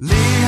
Leave